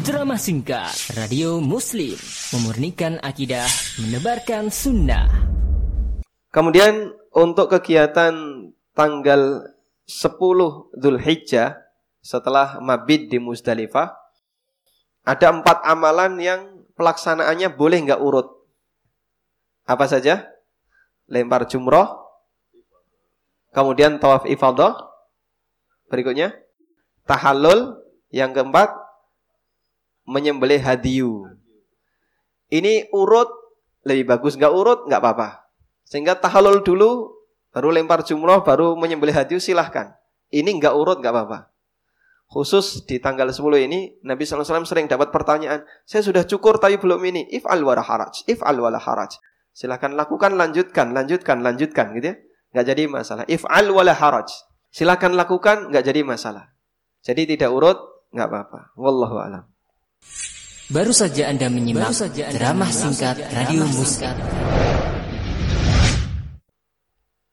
Drama singkat Radio Muslim Memurnikan akidah Menebarkan sunnah Kemudian untuk kegiatan tanggal 10 Hijjah setelah mabid di Musdalifah ada empat amalan yang pelaksanaannya boleh nggak urut. Apa saja? Lempar jumroh, kemudian tawaf ifadah, berikutnya tahallul, yang keempat menyembelih hadiyu. Ini urut lebih bagus nggak urut nggak apa-apa. Sehingga tahallul dulu, baru lempar jumroh, baru menyembelih hadiyu silahkan. Ini nggak urut nggak apa-apa. Khusus di tanggal 10 ini Nabi SAW sering dapat pertanyaan, saya sudah cukur tapi belum ini. If al wala haraj, if al wala haraj. Silahkan lakukan, lanjutkan, lanjutkan, lanjutkan gitu ya. Nggak jadi masalah. If al wala haraj. Silahkan lakukan, nggak jadi masalah. Jadi tidak urut, nggak apa-apa. Wallahu a'lam. Baru saja Anda menyimak drama singkat Radio Muskat.